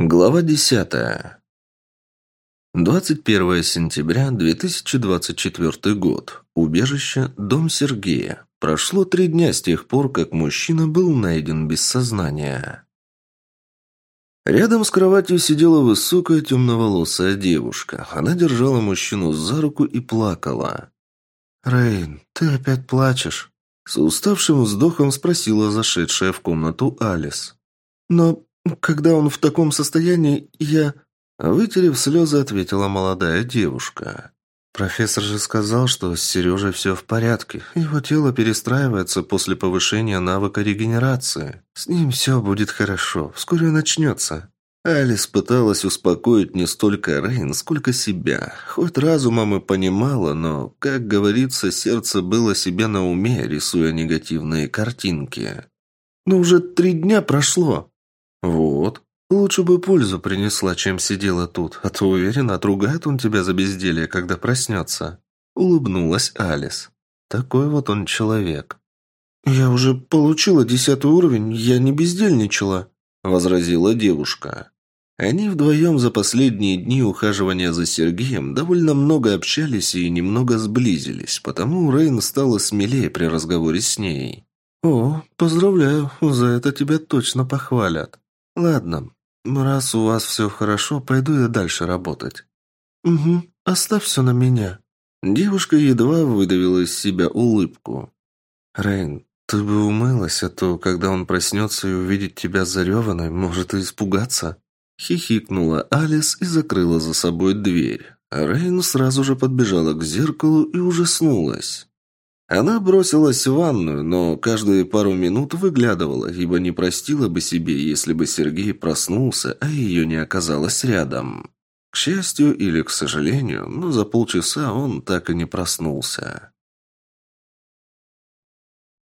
Глава десятая. 21 сентября 2024 год. Убежище «Дом Сергея». Прошло три дня с тех пор, как мужчина был найден без сознания. Рядом с кроватью сидела высокая темноволосая девушка. Она держала мужчину за руку и плакала. «Рейн, ты опять плачешь?» С уставшим вздохом спросила зашедшая в комнату Алис. «Но когда он в таком состоянии, я...» Вытерев слезы, ответила молодая девушка. «Профессор же сказал, что с Сережей все в порядке. Его тело перестраивается после повышения навыка регенерации. С ним все будет хорошо. Вскоре начнется». Алис пыталась успокоить не столько Рейн, сколько себя. Хоть разумом и понимала, но, как говорится, сердце было себе на уме, рисуя негативные картинки. «Но уже три дня прошло». «Вот. Лучше бы пользу принесла, чем сидела тут, а то, уверена, отругает он тебя за безделье, когда проснется». Улыбнулась Алис. «Такой вот он человек». «Я уже получила десятый уровень, я не бездельничала», – возразила девушка. Они вдвоем за последние дни ухаживания за Сергеем довольно много общались и немного сблизились, потому Рейн стала смелее при разговоре с ней. «О, поздравляю, за это тебя точно похвалят. Ладно, раз у вас все хорошо, пойду я дальше работать». «Угу, оставь все на меня». Девушка едва выдавила из себя улыбку. «Рейн, ты бы умылась, а то, когда он проснется и увидит тебя зареванной, может и испугаться». Хихикнула Алис и закрыла за собой дверь. Рейн сразу же подбежала к зеркалу и ужаснулась. Она бросилась в ванную, но каждые пару минут выглядывала, ибо не простила бы себе, если бы Сергей проснулся, а ее не оказалось рядом. К счастью или к сожалению, но за полчаса он так и не проснулся.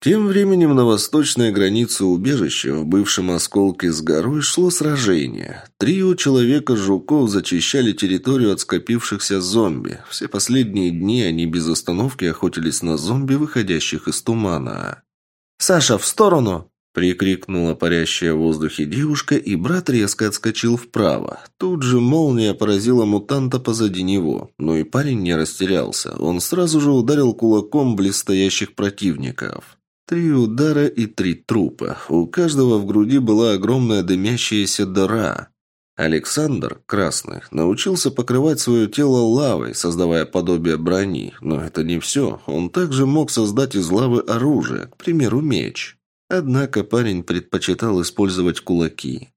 Тем временем на восточной границе убежища, в бывшем осколке с горой, шло сражение. Трио человека-жуков зачищали территорию от скопившихся зомби. Все последние дни они без остановки охотились на зомби, выходящих из тумана. «Саша, в сторону!» – прикрикнула парящая в воздухе девушка, и брат резко отскочил вправо. Тут же молния поразила мутанта позади него. Но и парень не растерялся. Он сразу же ударил кулаком близстоящих противников. Три удара и три трупа. У каждого в груди была огромная дымящаяся дыра. Александр, красный, научился покрывать свое тело лавой, создавая подобие брони. Но это не все. Он также мог создать из лавы оружие, к примеру, меч. Однако парень предпочитал использовать кулаки.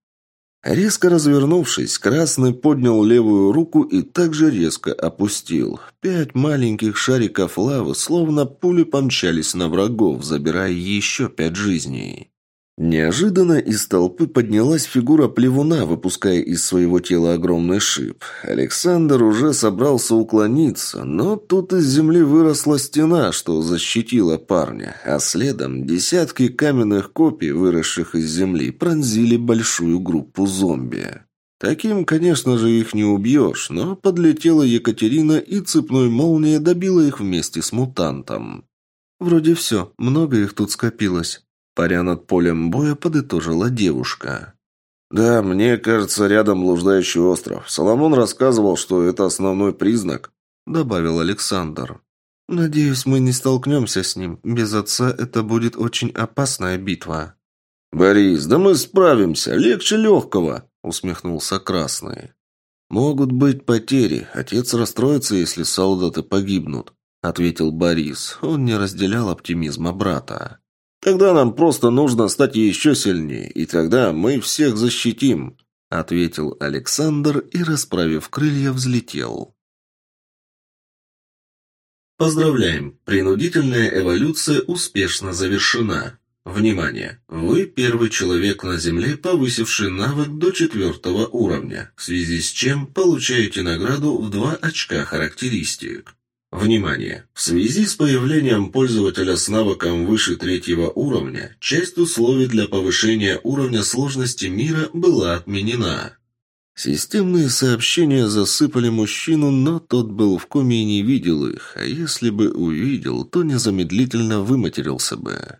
Резко развернувшись, Красный поднял левую руку и также резко опустил. Пять маленьких шариков лавы словно пули помчались на врагов, забирая еще пять жизней. Неожиданно из толпы поднялась фигура плевуна, выпуская из своего тела огромный шип. Александр уже собрался уклониться, но тут из земли выросла стена, что защитила парня, а следом десятки каменных копий, выросших из земли, пронзили большую группу зомби. Таким, конечно же, их не убьешь, но подлетела Екатерина и цепной молнией добила их вместе с мутантом. «Вроде все, много их тут скопилось», Паря над полем боя подытожила девушка. «Да, мне кажется, рядом блуждающий остров. Соломон рассказывал, что это основной признак», — добавил Александр. «Надеюсь, мы не столкнемся с ним. Без отца это будет очень опасная битва». «Борис, да мы справимся. Легче легкого», — усмехнулся Красный. «Могут быть потери. Отец расстроится, если солдаты погибнут», — ответил Борис. Он не разделял оптимизма брата. Тогда нам просто нужно стать еще сильнее, и тогда мы всех защитим», — ответил Александр и, расправив крылья, взлетел. Поздравляем! Принудительная эволюция успешно завершена. Внимание! Вы первый человек на Земле, повысивший навык до четвертого уровня, в связи с чем получаете награду в два очка характеристик. Внимание! В связи с появлением пользователя с навыком выше третьего уровня, часть условий для повышения уровня сложности мира была отменена. Системные сообщения засыпали мужчину, но тот был в коме и не видел их, а если бы увидел, то незамедлительно выматерился бы.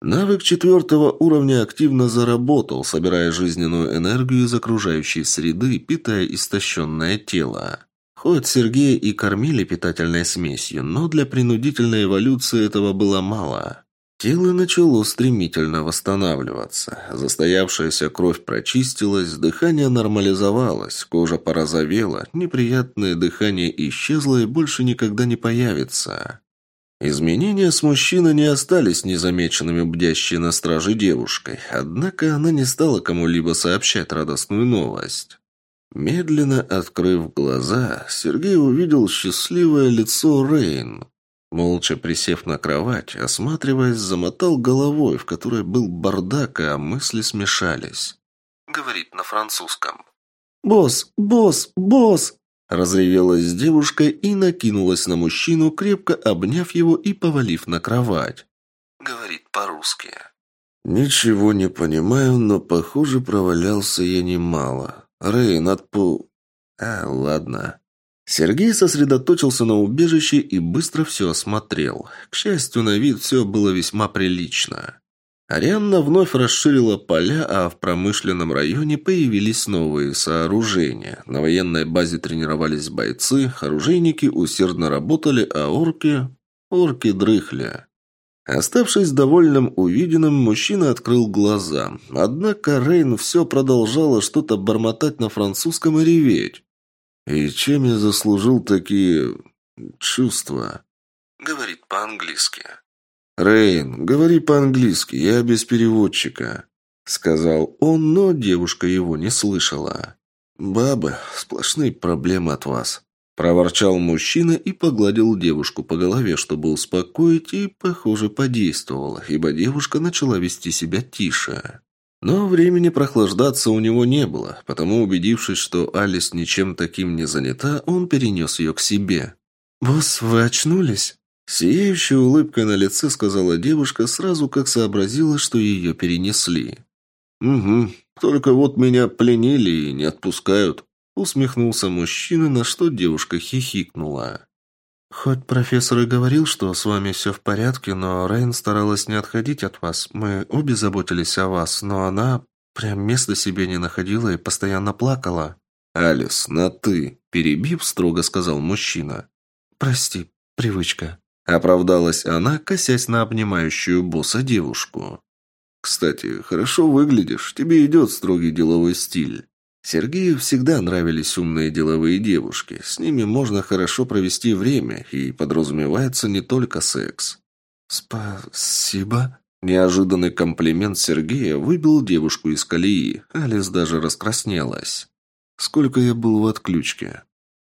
Навык четвертого уровня активно заработал, собирая жизненную энергию из окружающей среды, питая истощенное тело. Хоть Сергея и кормили питательной смесью, но для принудительной эволюции этого было мало. Тело начало стремительно восстанавливаться. Застоявшаяся кровь прочистилась, дыхание нормализовалось, кожа порозовела, неприятное дыхание исчезло и больше никогда не появится. Изменения с мужчиной не остались незамеченными бдящей на страже девушкой, однако она не стала кому-либо сообщать радостную новость. Медленно открыв глаза, Сергей увидел счастливое лицо Рейн. Молча присев на кровать, осматриваясь, замотал головой, в которой был бардак, а мысли смешались. Говорит на французском. «Босс! Босс! Босс!» Разревелась девушка и накинулась на мужчину, крепко обняв его и повалив на кровать. Говорит по-русски. «Ничего не понимаю, но, похоже, провалялся я немало. Рейн, отпу...» «А, ладно». Сергей сосредоточился на убежище и быстро все осмотрел. К счастью, на вид все было весьма прилично. Арианна вновь расширила поля, а в промышленном районе появились новые сооружения. На военной базе тренировались бойцы, оружейники усердно работали, а орки... орки дрыхли. Оставшись довольным увиденным, мужчина открыл глаза. Однако Рейн все продолжала что-то бормотать на французском и реветь. «И чем я заслужил такие... чувства?» Говорит по-английски. «Рейн, говори по-английски, я без переводчика», — сказал он, но девушка его не слышала. «Бабы, сплошные проблемы от вас», — проворчал мужчина и погладил девушку по голове, чтобы успокоить, и, похоже, подействовало, ибо девушка начала вести себя тише. Но времени прохлаждаться у него не было, потому, убедившись, что Алис ничем таким не занята, он перенес ее к себе. «Босс, вы очнулись?» Сияющая улыбка на лице сказала девушка сразу, как сообразила, что ее перенесли. «Угу, только вот меня пленили и не отпускают», усмехнулся мужчина, на что девушка хихикнула. «Хоть профессор и говорил, что с вами все в порядке, но Рейн старалась не отходить от вас. Мы обе заботились о вас, но она прям места себе не находила и постоянно плакала». «Алис, на «ты», – перебив, строго сказал мужчина. «Прости, привычка». Оправдалась она, косясь на обнимающую босса девушку. «Кстати, хорошо выглядишь, тебе идет строгий деловой стиль». Сергею всегда нравились умные деловые девушки. С ними можно хорошо провести время, и подразумевается не только секс. «Спасибо». Неожиданный комплимент Сергея выбил девушку из колеи. Алис даже раскраснелась. «Сколько я был в отключке?»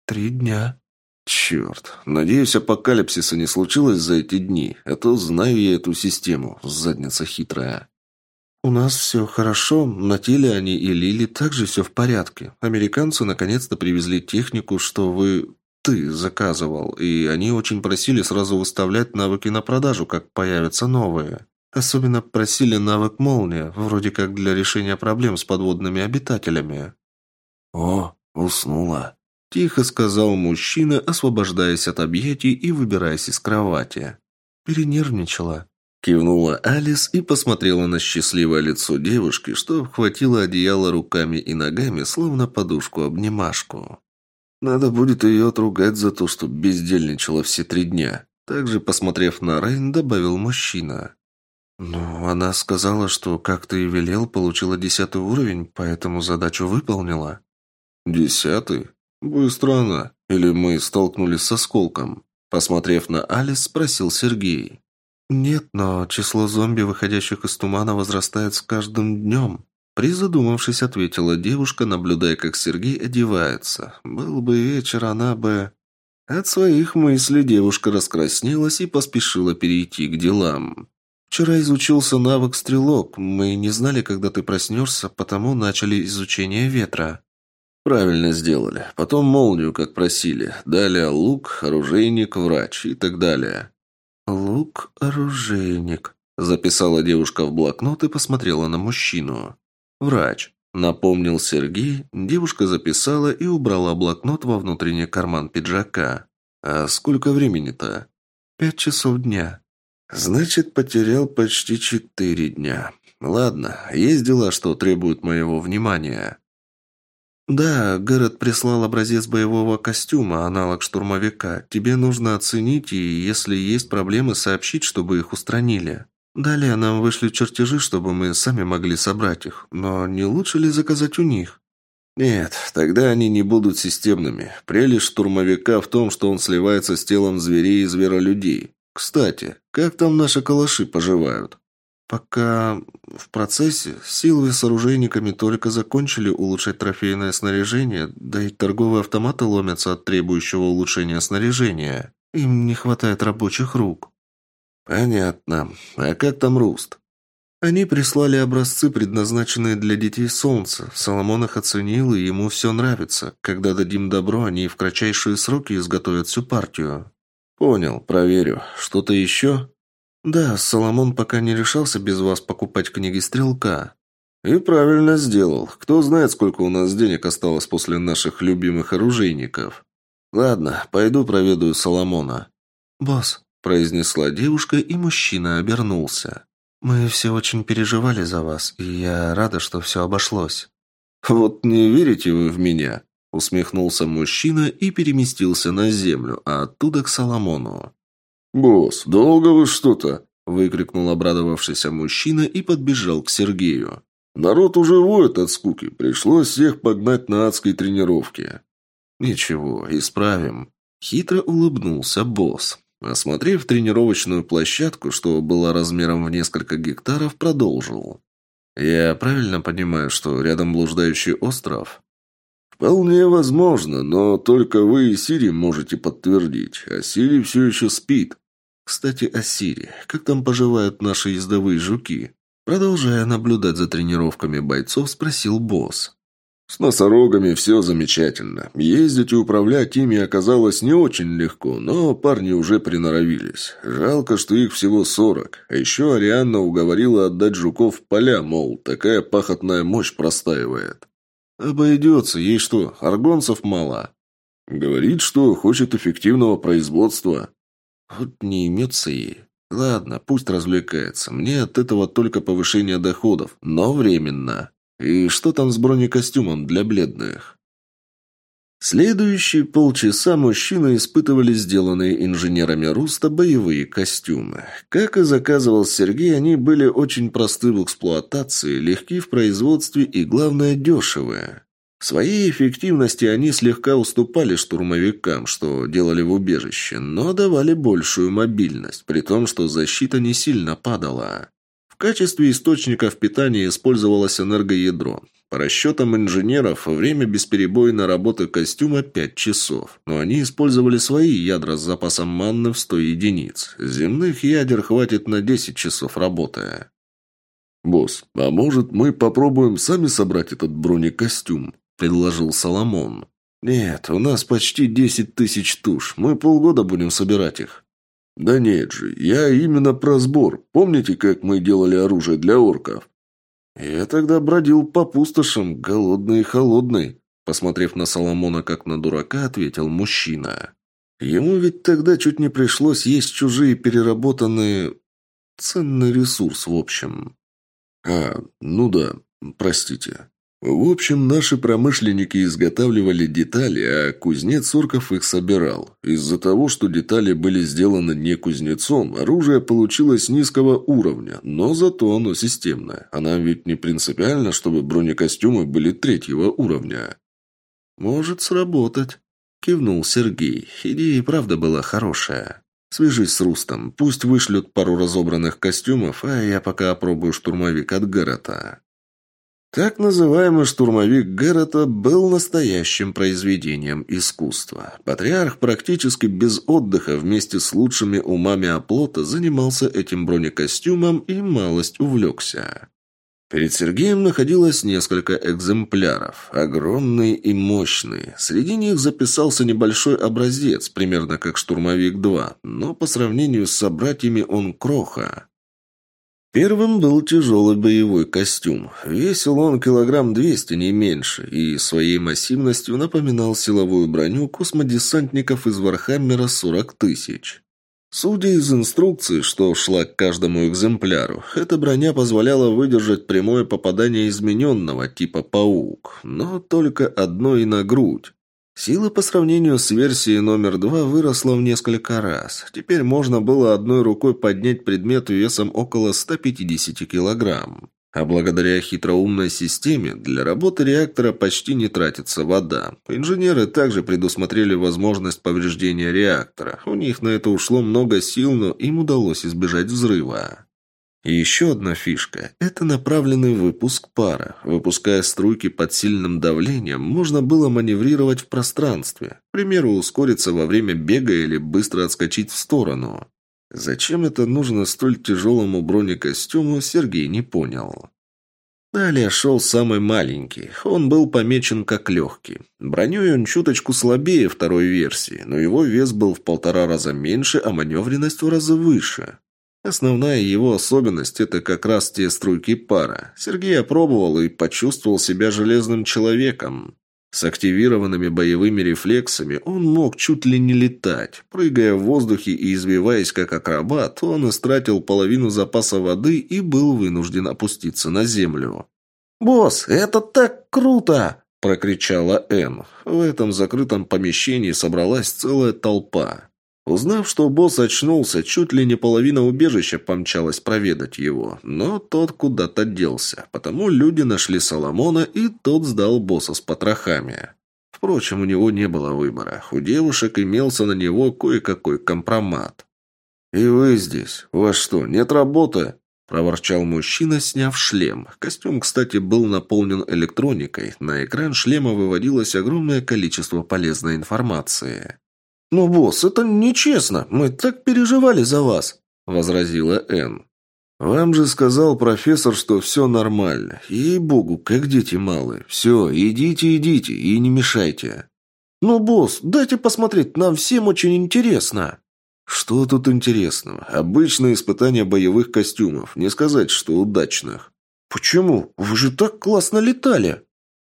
«Три дня». Черт. Надеюсь, апокалипсиса не случилось за эти дни, а то знаю я эту систему, задница хитрая. У нас все хорошо, на теле они и Лили также все в порядке. Американцы наконец-то привезли технику, что вы... ты заказывал, и они очень просили сразу выставлять навыки на продажу, как появятся новые. Особенно просили навык молния, вроде как для решения проблем с подводными обитателями. О, уснула. Тихо сказал мужчина, освобождаясь от объятий и выбираясь из кровати. Перенервничала. Кивнула Алис и посмотрела на счастливое лицо девушки, что обхватила одеяло руками и ногами, словно подушку-обнимашку. Надо будет ее отругать за то, что бездельничала все три дня. Также, посмотрев на Рейн, добавил мужчина. «Ну, она сказала, что, как ты и велел, получила десятый уровень, поэтому задачу выполнила». «Десятый? «Быстро она. Или мы столкнулись с осколком?» Посмотрев на Алис, спросил Сергей. «Нет, но число зомби, выходящих из тумана, возрастает с каждым днем». Призадумавшись, ответила девушка, наблюдая, как Сергей одевается. «Был бы вечер, она бы...» От своих мыслей девушка раскраснелась и поспешила перейти к делам. «Вчера изучился навык «Стрелок». Мы не знали, когда ты проснешься, потому начали изучение ветра». Правильно сделали. Потом молнию, как просили. Далее лук, оружейник, врач и так далее. Лук, оружейник. Записала девушка в блокнот и посмотрела на мужчину. Врач. Напомнил Сергей, девушка записала и убрала блокнот во внутренний карман пиджака. «А сколько времени-то?» «Пять часов дня». Значит, потерял почти четыре дня. Ладно, есть дела, что требуют моего внимания. «Да, Гэррет прислал образец боевого костюма, аналог штурмовика. Тебе нужно оценить и, если есть проблемы, сообщить, чтобы их устранили. Далее нам вышли чертежи, чтобы мы сами могли собрать их. Но не лучше ли заказать у них?» «Нет, тогда они не будут системными. Прелесть штурмовика в том, что он сливается с телом зверей и зверолюдей. Кстати, как там наши калаши поживают?» Пока в процессе силы с оружейниками только закончили улучшать трофейное снаряжение, да и торговые автоматы ломятся от требующего улучшения снаряжения. Им не хватает рабочих рук. Понятно. А как там Руст? Они прислали образцы, предназначенные для детей Солнца. Соломон их оценил, и ему все нравится. Когда дадим добро, они в кратчайшие сроки изготовят всю партию. Понял, проверю. Что-то еще? «Да, Соломон пока не решался без вас покупать книги Стрелка». «И правильно сделал. Кто знает, сколько у нас денег осталось после наших любимых оружейников. Ладно, пойду проведаю Соломона». «Босс», – произнесла девушка, и мужчина обернулся. «Мы все очень переживали за вас, и я рада, что все обошлось». «Вот не верите вы в меня?» – усмехнулся мужчина и переместился на землю, а оттуда к Соломону. «Босс, долго вы что-то?» – выкрикнул обрадовавшийся мужчина и подбежал к Сергею. «Народ уже воет от скуки. Пришлось всех погнать на адской тренировке». «Ничего, исправим». Хитро улыбнулся босс. Осмотрев тренировочную площадку, что была размером в несколько гектаров, продолжил. «Я правильно понимаю, что рядом блуждающий остров?» «Вполне возможно, но только вы и Сири можете подтвердить, а Сири все еще спит. Кстати, о Сири. Как там поживают наши ездовые жуки? Продолжая наблюдать за тренировками бойцов, спросил босс. С носорогами все замечательно. Ездить и управлять ими оказалось не очень легко, но парни уже приноровились. Жалко, что их всего сорок. А еще Арианна уговорила отдать жуков в поля, мол, такая пахотная мощь простаивает. Обойдется, ей что, аргонцев мало? Говорит, что хочет эффективного производства. Вот не имется ей. Ладно, пусть развлекается. Мне от этого только повышение доходов, но временно. И что там с бронекостюмом для бледных? Следующие полчаса мужчины испытывали сделанные инженерами Руста боевые костюмы. Как и заказывал Сергей, они были очень просты в эксплуатации, легки в производстве и, главное, дешевые. Своей эффективности они слегка уступали штурмовикам, что делали в убежище, но давали большую мобильность, при том, что защита не сильно падала. В качестве источников питания использовалось энергоядро. По расчетам инженеров, время бесперебойной работы костюма 5 часов, но они использовали свои ядра с запасом манны в 100 единиц. Земных ядер хватит на 10 часов работы. «Босс, а может мы попробуем сами собрать этот бронекостюм?» – предложил Соломон. «Нет, у нас почти десять тысяч туш. Мы полгода будем собирать их». «Да нет же, я именно про сбор. Помните, как мы делали оружие для орков?» «Я тогда бродил по пустошам, голодный и холодный», посмотрев на Соломона как на дурака, ответил мужчина. «Ему ведь тогда чуть не пришлось есть чужие переработанные... ценный ресурс, в общем». «А, ну да, простите». В общем, наши промышленники изготавливали детали, а кузнец Сурков их собирал. Из-за того, что детали были сделаны не кузнецом, оружие получилось низкого уровня, но зато оно системное. А нам ведь не принципиально, чтобы бронекостюмы были третьего уровня. «Может сработать», – кивнул Сергей. Идея и правда была хорошая. «Свяжись с Рустом, пусть вышлют пару разобранных костюмов, а я пока опробую штурмовик от Гаррета». Так называемый штурмовик Геррета был настоящим произведением искусства. Патриарх практически без отдыха вместе с лучшими умами оплота занимался этим бронекостюмом и малость увлекся. Перед Сергеем находилось несколько экземпляров, огромные и мощные. Среди них затесался небольшой образец, примерно как «Штурмовик-2», но по сравнению с собратьями он кроха. Первым был тяжелый боевой костюм. Весил он килограмм двести, не меньше, и своей массивностью напоминал силовую броню космодесантников из Вархаммера 40 тысяч. Судя из инструкции, что шла к каждому экземпляру, эта броня позволяла выдержать прямое попадание измененного типа «Паук», но только одной на грудь. Сила по сравнению с версией номер два выросла в несколько раз. Теперь можно было одной рукой поднять предмет весом около 150 килограмм. А благодаря хитроумной системе для работы реактора почти не тратится вода. Инженеры также предусмотрели возможность повреждения реактора. У них на это ушло много сил, но им удалось избежать взрыва. И еще одна фишка – это направленный выпуск пара. Выпуская струйки под сильным давлением, можно было маневрировать в пространстве. К примеру, ускориться во время бега или быстро отскочить в сторону. Зачем это нужно столь тяжелому бронекостюму, Сергей не понял. Далее шел самый маленький. Он был помечен как легкий. Броней он чуточку слабее второй версии, но его вес был в полтора раза меньше, а маневренность в раза выше. Основная его особенность – это как раз те струйки пара. Сергей опробовал и почувствовал себя железным человеком. С активированными боевыми рефлексами он мог чуть ли не летать. Прыгая в воздухе и извиваясь как акробат, он истратил половину запаса воды и был вынужден опуститься на землю. «Босс, это так круто!» – прокричала Энн. В этом закрытом помещении собралась целая толпа. Узнав, что босс очнулся, чуть ли не половина убежища помчалась проведать его, но тот куда-то делся, потому люди нашли Соломона, и тот сдал босса с потрохами. Впрочем, у него не было выбора, у девушек имелся на него кое-какой компромат. «И вы здесь? У вас что, нет работы?» – проворчал мужчина, сняв шлем. Костюм, кстати, был наполнен электроникой, на экран шлема выводилось огромное количество полезной информации. «Ну, босс, это нечестно. Мы так переживали за вас», — возразила Энн. «Вам же сказал профессор, что все нормально. Ей-богу, как дети малые. Все, идите, идите и не мешайте». «Ну, босс, дайте посмотреть, нам всем очень интересно». «Что тут интересного? Обычное испытание боевых костюмов. Не сказать, что удачных». «Почему? Вы же так классно летали!»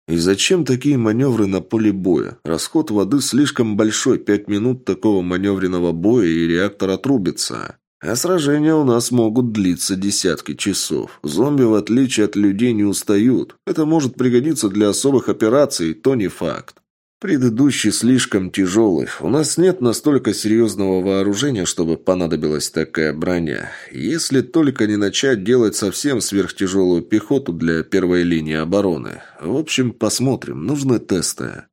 И зачем такие маневры на поле боя? Расход воды слишком большой, пять минут такого маневренного боя и реактор отрубится. А сражения у нас могут длиться десятки часов. Зомби, в отличие от людей, не устают. Это может пригодиться для особых операций, то не факт. Предыдущий слишком тяжелый. У нас нет настолько серьезного вооружения, чтобы понадобилась такая броня. Если только не начать делать совсем сверхтяжелую пехоту для первой линии обороны. В общем, посмотрим. Нужны тесты.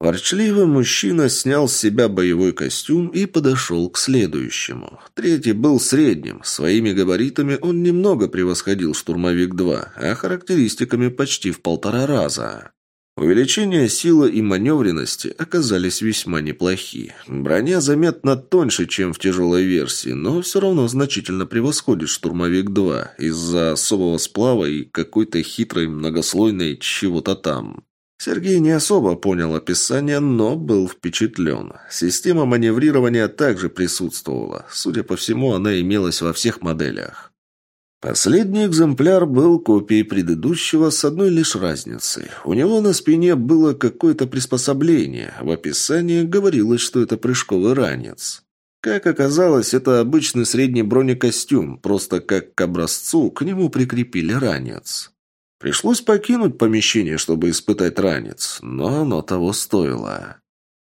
Ворчливый мужчина снял с себя боевой костюм и подошел к следующему. Третий был средним. Своими габаритами он немного превосходил «Штурмовик-2», а характеристиками почти в полтора раза. Увеличение силы и маневренности оказались весьма неплохи. Броня заметно тоньше, чем в тяжелой версии, но все равно значительно превосходит «Штурмовик-2» из-за особого сплава и какой-то хитрой многослойной чего-то там. Сергей не особо понял описание, но был впечатлен. Система маневрирования также присутствовала. Судя по всему, она имелась во всех моделях. Последний экземпляр был копией предыдущего с одной лишь разницей. У него на спине было какое-то приспособление. В описании говорилось, что это прыжковый ранец. Как оказалось, это обычный средний бронекостюм, просто как к образцу к нему прикрепили ранец. Пришлось покинуть помещение, чтобы испытать ранец, но оно того стоило.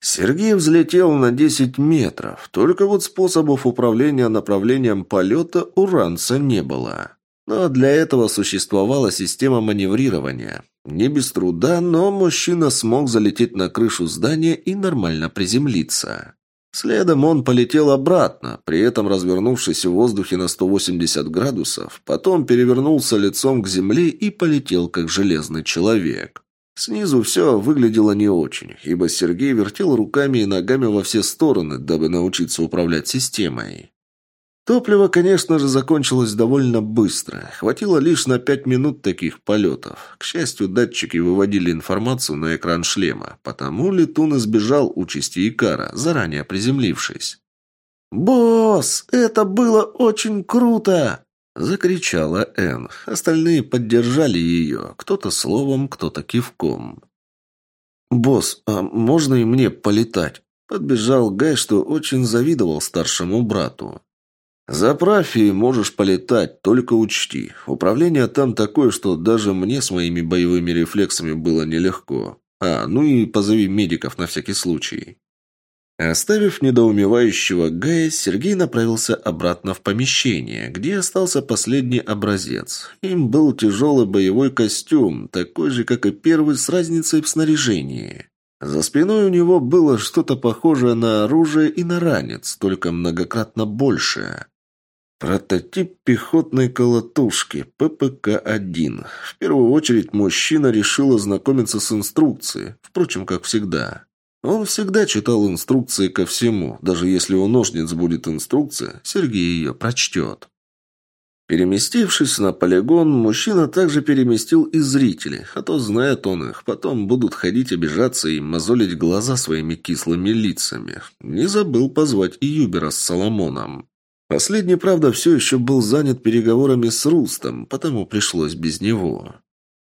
Сергей взлетел на 10 метров, только вот способов управления направлением полета у ранца не было. Но для этого существовала система маневрирования. Не без труда, но мужчина смог залететь на крышу здания и нормально приземлиться. Следом он полетел обратно, при этом развернувшись в воздухе на 180 градусов, потом перевернулся лицом к земле и полетел как железный человек. Снизу все выглядело не очень, ибо Сергей вертел руками и ногами во все стороны, дабы научиться управлять системой. Топливо, конечно же, закончилось довольно быстро. Хватило лишь на пять минут таких полетов. К счастью, датчики выводили информацию на экран шлема, потому летун избежал участи Икара, заранее приземлившись. «Босс, это было очень круто!» Закричала Энн. Остальные поддержали ее, кто-то словом, кто-то кивком. «Босс, а можно и мне полетать?» Подбежал Гай, что очень завидовал старшему брату. «Заправь и можешь полетать, только учти. Управление там такое, что даже мне с моими боевыми рефлексами было нелегко. А, ну и позови медиков на всякий случай». Оставив недоумевающего Гая, Сергей направился обратно в помещение, где остался последний образец. Им был тяжелый боевой костюм, такой же, как и первый, с разницей в снаряжении. За спиной у него было что-то похожее на оружие и на ранец, только многократно большее. Прототип пехотной колотушки ППК-1. В первую очередь мужчина решил ознакомиться с инструкцией, впрочем, как всегда. Он всегда читал инструкции ко всему, даже если у ножниц будет инструкция, Сергей ее прочтет. Переместившись на полигон, мужчина также переместил и зрителей, а то знает он их, потом будут ходить обижаться и мозолить глаза своими кислыми лицами. Не забыл позвать и Юбера с Соломоном. Последний, правда, все еще был занят переговорами с Рустом, потому пришлось без него.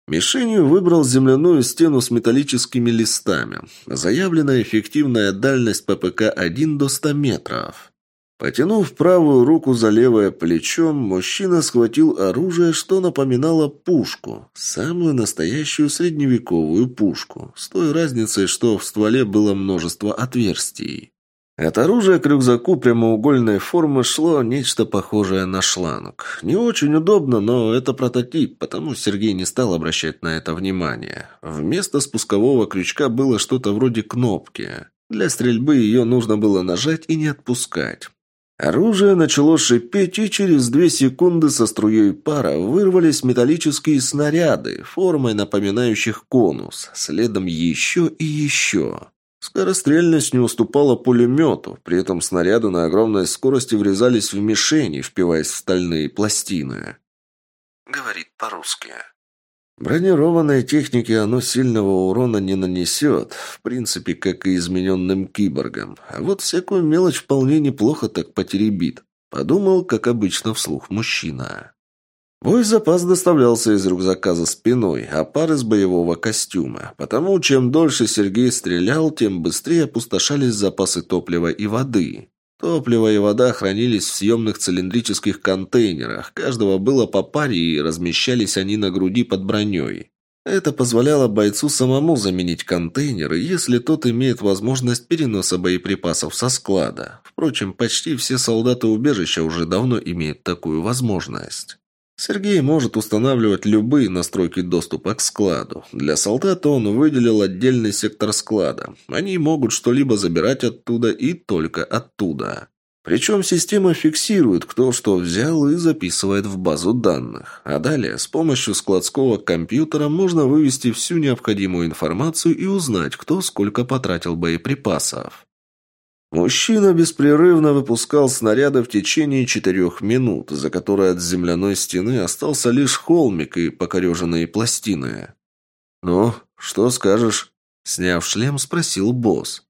Мишенью выбрал земляную стену с металлическими листами. Заявленная эффективная дальность ППК-1 до 100 метров. Потянув правую руку за левое плечо, мужчина схватил оружие, что напоминало пушку. Самую настоящую средневековую пушку. С той разницей, что в стволе было множество отверстий. От оружия к рюкзаку прямоугольной формы шло нечто похожее на шланг. Не очень удобно, но это прототип, потому Сергей не стал обращать на это внимание. Вместо спускового крючка было что-то вроде кнопки. Для стрельбы ее нужно было нажать и не отпускать. Оружие начало шипеть, и через две секунды со струей пара вырвались металлические снаряды, формой напоминающих конус, следом еще и еще. Скорострельность не уступала пулемету, при этом снаряды на огромной скорости врезались в мишени, впиваясь в стальные пластины. Говорит по-русски. Бронированной технике оно сильного урона не нанесет, в принципе, как и измененным киборгам. А вот всякую мелочь вполне неплохо так потеребит. Подумал, как обычно, вслух мужчина. Боезапас доставлялся из рюкзака за спиной, а пар из боевого костюма. Потому чем дольше Сергей стрелял, тем быстрее опустошались запасы топлива и воды. Топливо и вода хранились в съемных цилиндрических контейнерах. Каждого было по паре, и размещались они на груди под броней. Это позволяло бойцу самому заменить контейнеры, если тот имеет возможность переноса боеприпасов со склада. Впрочем, почти все солдаты убежища уже давно имеют такую возможность. Сергей может устанавливать любые настройки доступа к складу. Для солдата он выделил отдельный сектор склада. Они могут что-либо забирать оттуда и только оттуда. Причем система фиксирует, кто что взял и записывает в базу данных. А далее с помощью складского компьютера можно вывести всю необходимую информацию и узнать, кто сколько потратил боеприпасов. Мужчина беспрерывно выпускал снаряды в течение четырех минут, за которые от земляной стены остался лишь холмик и покореженные пластины. «Ну, что скажешь?» – сняв шлем, спросил босс.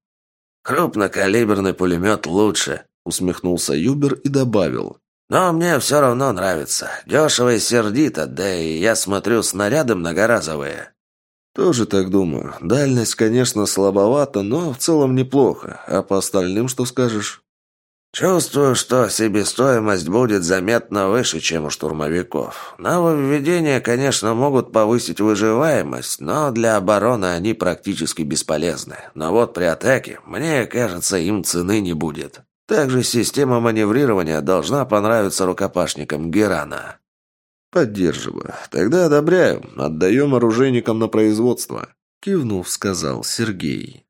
«Крупнокалиберный пулемет лучше», – усмехнулся Юбер и добавил. «Но мне все равно нравится. Дешево и сердито, да и я смотрю, снаряды многоразовые». «Тоже так думаю. Дальность, конечно, слабовата, но в целом неплохо. А по остальным что скажешь?» «Чувствую, что себестоимость будет заметно выше, чем у штурмовиков. Нововведения, конечно, могут повысить выживаемость, но для обороны они практически бесполезны. Но вот при атаке, мне кажется, им цены не будет. Также система маневрирования должна понравиться рукопашникам Герана». «Поддерживаю. Тогда одобряю. Отдаем оружейникам на производство», – кивнув, сказал Сергей.